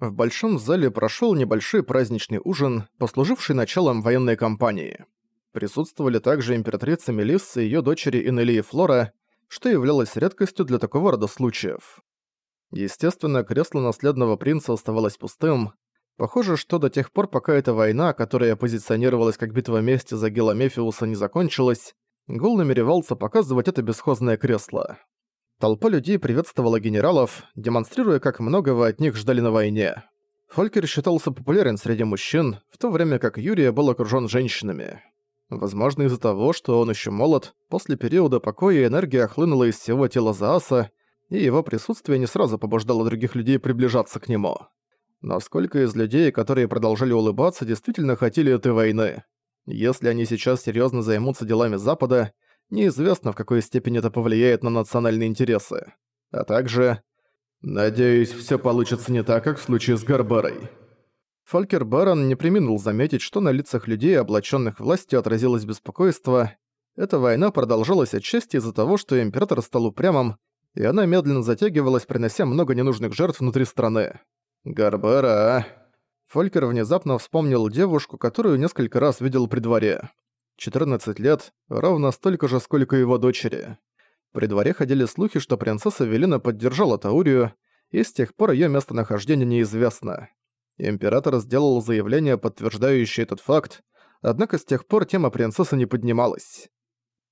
В большом зале прошел небольшой праздничный ужин, послуживший началом военной кампании. Присутствовали также императрица Мелисса и её дочери Инели и Флора, что являлось редкостью для такого рода случаев. Естественно, кресло наследного принца оставалось пустым. Похоже, что до тех пор, пока эта война, которая позиционировалась как битва мести за Гела Мефиуса, не закончилась, Гул намеревался показывать это бесхозное кресло. Толпа людей приветствовала генералов, демонстрируя, как многого от них ждали на войне. Фолькер считался популярен среди мужчин, в то время как Юрия был окружён женщинами. Возможно, из-за того, что он ещё молод, после периода покоя энергия хлынула из всего тела Зааса, и его присутствие не сразу побуждало других людей приближаться к нему. Но сколько из людей, которые продолжали улыбаться, действительно хотели этой войны? Если они сейчас серьёзно займутся делами Запада, неизвестно, в какой степени это повлияет на национальные интересы. А также... «Надеюсь, всё получится не так, как в случае с Гарбарой». Фолькер Барон не преминул заметить, что на лицах людей, облачённых властью, отразилось беспокойство. Эта война продолжалась отчасти из-за того, что император стал упрямым, и она медленно затягивалась, принося много ненужных жертв внутри страны. «Гарбара, а?» Фолькер внезапно вспомнил девушку, которую несколько раз видел при дворе. 14 лет, ровно столько же, сколько его дочери. При дворе ходили слухи, что принцесса Велина поддержала Таурию, и с тех пор её местонахождение неизвестно. Император сделал заявление, подтверждающее этот факт, однако с тех пор тема принцессы не поднималась.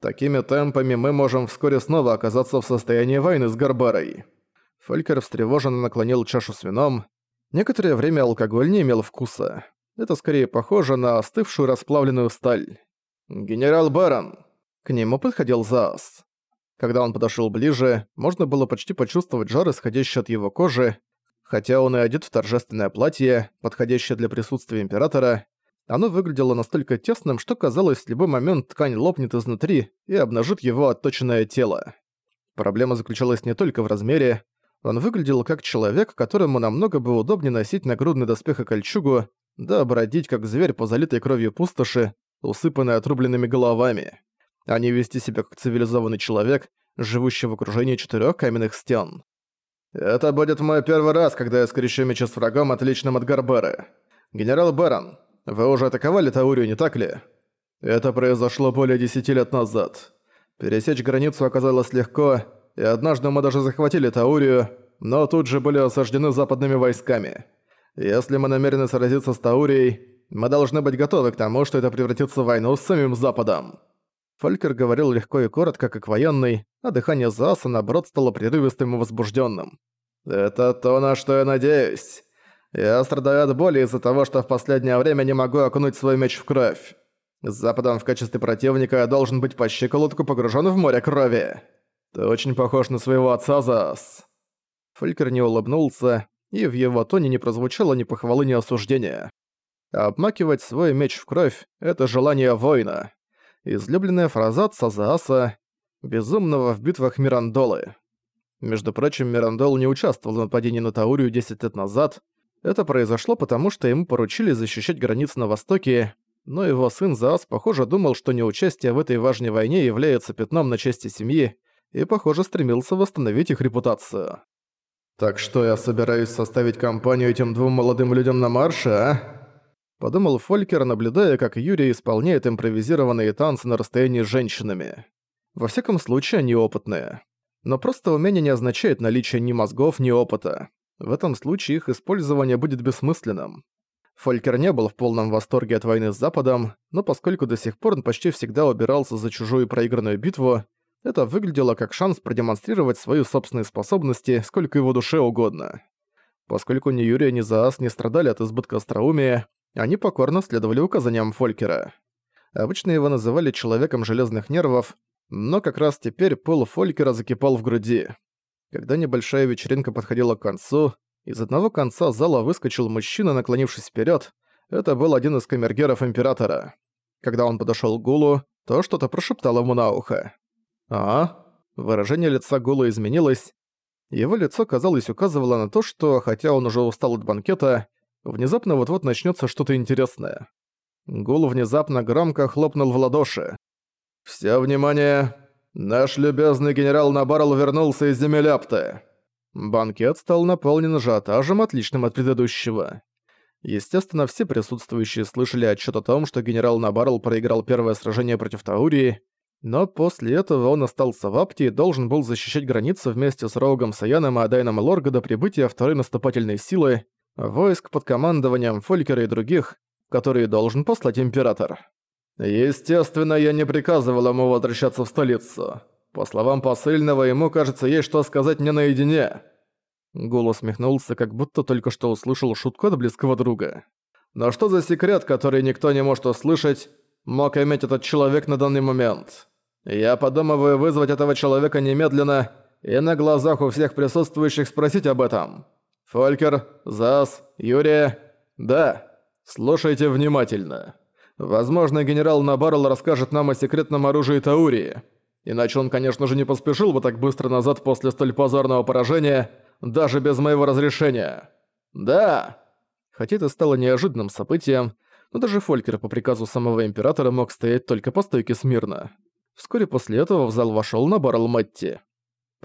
«Такими темпами мы можем вскоре снова оказаться в состоянии войны с Гарбарой». Фолькер встревоженно наклонил чашу с вином, Некоторое время алкоголь не имел вкуса. Это скорее похоже на остывшую расплавленную сталь. «Генерал Барон!» К нему подходил Заас. Когда он подошёл ближе, можно было почти почувствовать жар, исходящий от его кожи, хотя он и одет в торжественное платье, подходящее для присутствия императора, оно выглядело настолько тесным, что казалось, в любой момент ткань лопнет изнутри и обнажит его отточенное тело. Проблема заключалась не только в размере, он выглядел как человек, которому намного бы удобнее носить нагрудный доспех и кольчугу, да бродить как зверь по залитой кровью пустоши, усыпанной отрубленными головами, а не вести себя как цивилизованный человек, живущий в окружении четырёх каменных стен. «Это будет мой первый раз, когда я скрещу мечи с врагом, отличным от Гарбары. Генерал Барон, вы уже атаковали Таурию, не так ли? Это произошло более десяти лет назад. Пересечь границу оказалось легко, и однажды мы даже захватили Таурию, но тут же были осаждены западными войсками. Если мы намерены сразиться с Таурией, мы должны быть готовы к тому, что это превратится в войну с самим Западом». Фолькер говорил легко и коротко, как военный, а дыхание Зааса, наоборот, стало прерывистым и возбужденным. «Это то, на что я надеюсь. Я страдаю от боли из-за того, что в последнее время не могу окунуть свой меч в кровь. С Западом в качестве противника я должен быть по щиколотку погружен в море крови». «Ты очень похож на своего отца, Заас». Фолькер не улыбнулся, и в его тоне не прозвучало ни похвалы, ни осуждения. Обмакивать свой меч в кровь — это желание воина. Излюбленная фраза отца Зааса «безумного в битвах Мирандолы». Между прочим, Мирандол не участвовал в нападении на Таурию 10 лет назад. Это произошло потому, что ему поручили защищать границы на Востоке, но его сын Заас, похоже, думал, что неучастие в этой важной войне является пятном на чести семьи, и, похоже, стремился восстановить их репутацию. «Так что я собираюсь составить компанию этим двум молодым людям на марше, а?» Подумал Фолькер, наблюдая, как Юрий исполняет импровизированные танцы на расстоянии с женщинами. Во всяком случае, они опытные. Но просто умение не означает наличие ни мозгов, ни опыта. В этом случае их использование будет бессмысленным. Фолькер не был в полном восторге от войны с Западом, но поскольку до сих пор он почти всегда убирался за чужую проигранную битву, это выглядело как шанс продемонстрировать свои собственные способности, сколько его душе угодно. Поскольку ни Юрия, ни Заас не страдали от избытка остроумия, они покорно следовали указаниям Фолькера. Обычно его называли «человеком железных нервов», но как раз теперь пыл Фолькера закипал в груди. Когда небольшая вечеринка подходила к концу, из одного конца зала выскочил мужчина, наклонившись вперед. Это был один из камергеров Императора. Когда он подошел к Гулу, то что-то прошептал ему на ухо. «А?» Выражение лица Гула изменилось. Его лицо, казалось, указывало на то, что, хотя он уже устал от банкета, внезапно вот-вот начнется что-то интересное. Гул внезапно громко хлопнул в ладоши. «Всё внимание! Наш любезный генерал Набарл вернулся из земель Апты. Банкет стал наполнен ажиотажем, отличным от предыдущего. Естественно, все присутствующие слышали отчет о том, что генерал Набарл проиграл первое сражение против Таурии, но после этого он остался в Апте и должен был защищать границу вместе с Роугом Саяном и Адайном Лорга до прибытия второй наступательной силы, войск под командованием Фолькера и других, которые должен послать Император. Естественно, я не приказывал ему возвращаться в столицу. По словам посыльного, ему, кажется, есть что сказать мне наедине. Гул усмехнулся, как будто только что услышал шутку от близкого друга. Но что за секрет, который никто не может услышать, мог иметь этот человек на данный момент? Я подумываю вызвать этого человека немедленно и на глазах у всех присутствующих спросить об этом. Фолькер, Зас, Юрия... Да, слушайте внимательно. Возможно, генерал Набарл расскажет нам о секретном оружии Таурии. Иначе он, конечно же, не поспешил бы так быстро назад после столь позорного поражения, даже без моего разрешения. Да! Хотя это стало неожиданным событием, но даже Фолькер по приказу самого Императора мог стоять только по стойке смирно. Вскоре после этого в зал вошёл Набарл Мэтти.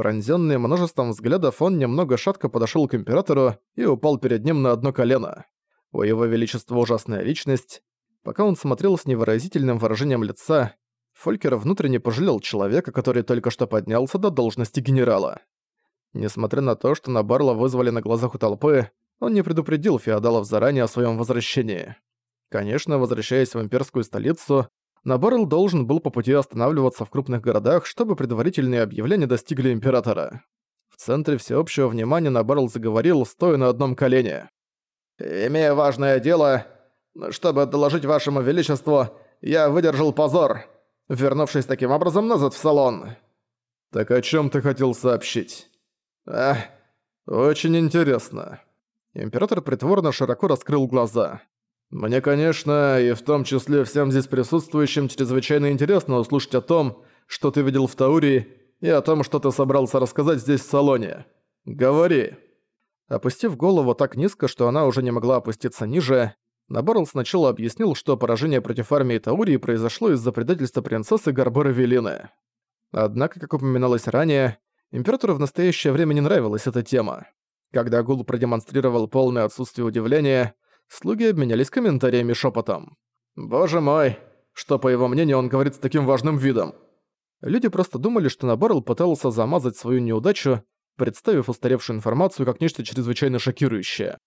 Пронзённый множеством взглядов, он немного шатко подошёл к Императору и упал перед ним на одно колено. У его величества ужасная личность. Пока он смотрел с невыразительным выражением лица, Фолькер внутренне пожалел человека, который только что поднялся до должности генерала. Несмотря на то, что Набарла вызвали на глазах у толпы, он не предупредил феодалов заранее о своем возвращении. Конечно, возвращаясь в имперскую столицу, Набарл должен был по пути останавливаться в крупных городах, чтобы предварительные объявления достигли императора. В центре всеобщего внимания Набарл заговорил, стоя на одном колене. «Имея важное дело, чтобы доложить вашему величеству, я выдержал позор вернувшись таким образом назад в салон. «Так о чем ты хотел сообщить?» «Ах, очень интересно». Император притворно широко раскрыл глаза. «Мне, конечно, и в том числе всем здесь присутствующим чрезвычайно интересно услышать о том, что ты видел в Таурии, и о том, что ты собрался рассказать здесь в салоне. Говори». Опустив голову так низко, что она уже не могла опуститься ниже, Наборл сначала объяснил, что поражение против армии Таурии произошло из-за предательства принцессы Гарборы Велины. Однако, как упоминалось ранее, императору в настоящее время не нравилась эта тема. Когда Гул продемонстрировал полное отсутствие удивления, слуги обменялись комментариями шепотом. «Боже мой, что, по его мнению, он говорит с таким важным видом?» Люди просто думали, что Наборл пытался замазать свою неудачу, представив устаревшую информацию как нечто чрезвычайно шокирующее.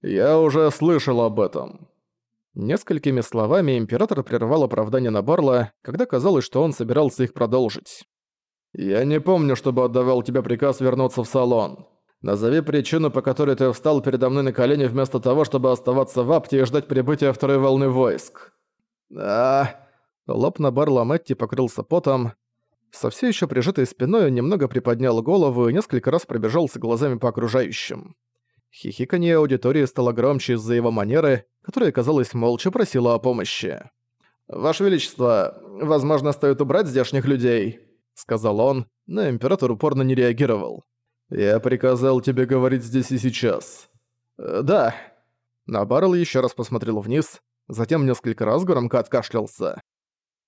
«Я уже слышал об этом». Несколькими словами император прервал оправдание Набарла, когда казалось, что он собирался их продолжить. «Я не помню, чтобы отдавал тебе приказ вернуться в салон. Назови причину, по которой ты встал передо мной на колени вместо того, чтобы оставаться в Апте и ждать прибытия второй волны войск». «Да...» Лоб Набарла Мэтти покрылся потом. Со все еще прижатой спиной он немного приподнял голову и несколько раз пробежался глазами по окружающим. Хихиканье аудитории стало громче из-за его манеры, которая, казалось, молча просила о помощи. «Ваше Величество, возможно, стоит убрать здешних людей», — сказал он, но император упорно не реагировал. «Я приказал тебе говорить здесь и сейчас». «Э, «Да». Набарл еще раз посмотрел вниз, затем несколько раз громко откашлялся.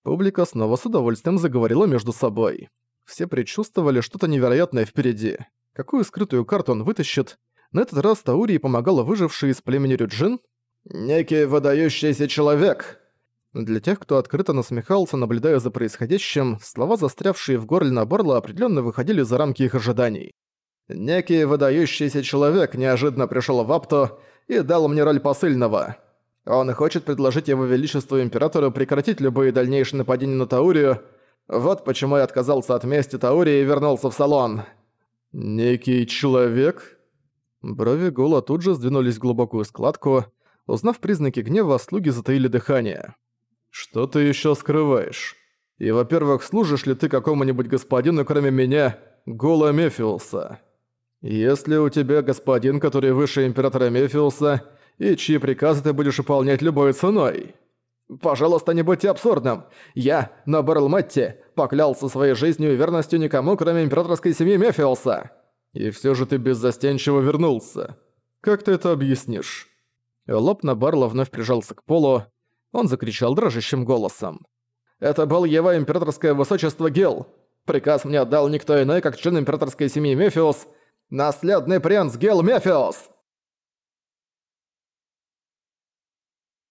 Публика снова с удовольствием заговорила между собой. Все предчувствовали что-то невероятное впереди. Какую скрытую карту он вытащит, на этот раз Таурии помогала выживший из племени Рюджин «Некий выдающийся человек». Для тех, кто открыто насмехался, наблюдая за происходящим, слова, застрявшие в горле Наборла, определенно выходили за рамки их ожиданий. «Некий выдающийся человек неожиданно пришел в Апту и дал мне роль посыльного. Он хочет предложить его величеству императору прекратить любые дальнейшие нападения на Таурию. Вот почему я отказался от мести Таурии и вернулся в салон». «Некий человек?» Брови Гула тут же сдвинулись в глубокую складку. Узнав признаки гнева, слуги затаили дыхание. «Что ты еще скрываешь? И, во-первых, служишь ли ты какому-нибудь господину, кроме меня, Гула Мефиуса? Если у тебя господин, который выше императора Мефиуса, и чьи приказы ты будешь выполнять любой ценой?» «Пожалуйста, не будьте абсурдным. Я, Набарл Мэтти, поклялся своей жизнью и верностью никому, кроме императорской семьи Мефиуса. И все же ты беззастенчиво вернулся. Как ты это объяснишь?» Лоб на вновь прижался к полу. Он закричал дрожащим голосом. «Это был его императорское высочество Гел. Приказ мне отдал никто иной, как член императорской семьи Мефиус. Наследный принц Гил Мефиус!»